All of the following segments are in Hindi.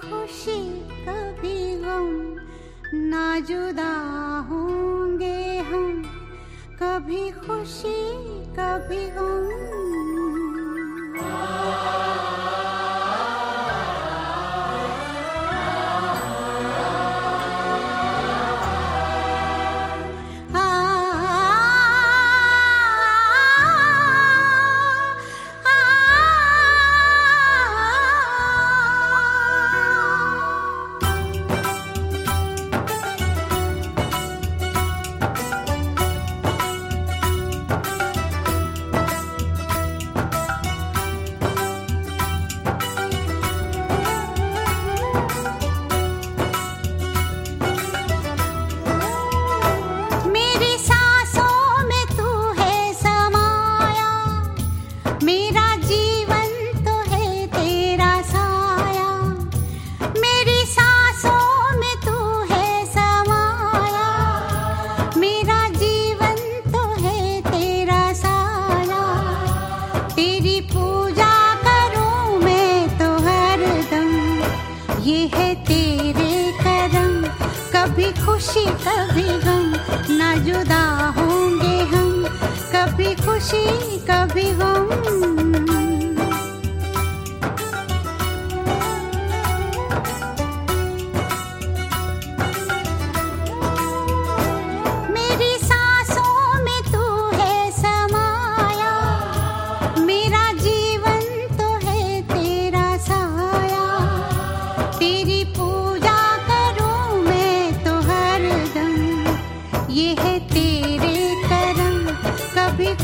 खुशी कभी गम ना जुदा होंगे हम। कभी खुशी कभी गम खुशी कभी गम ना जुदा होंगे हम। कभी खुशी कभी गम।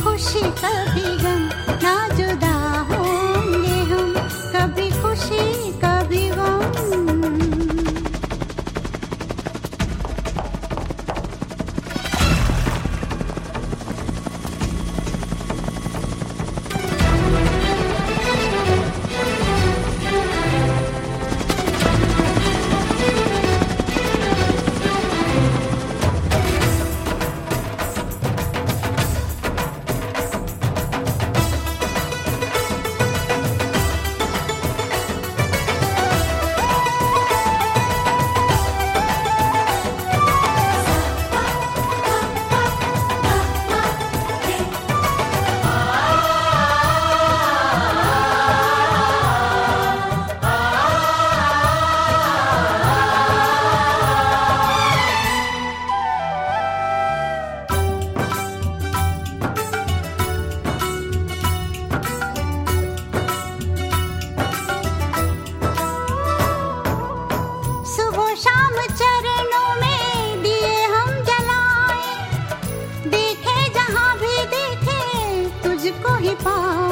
खुशी कभी गम। ना जुदा होंगे खुशी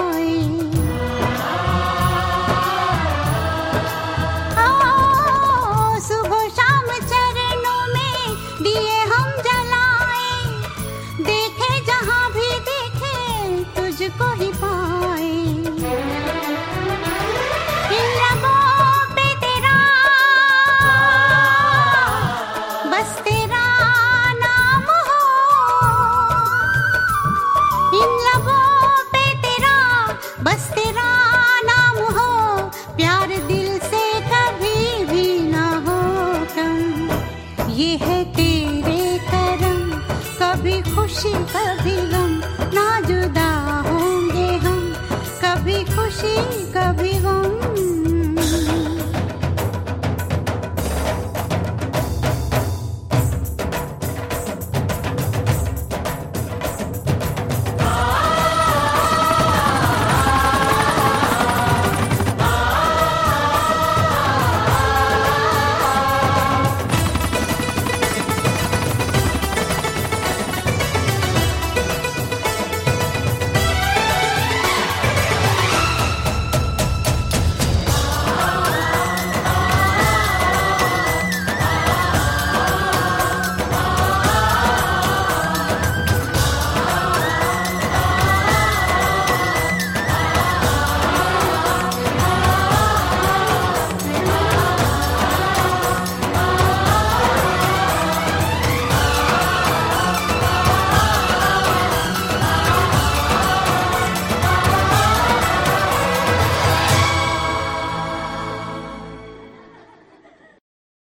खुशी कभी गम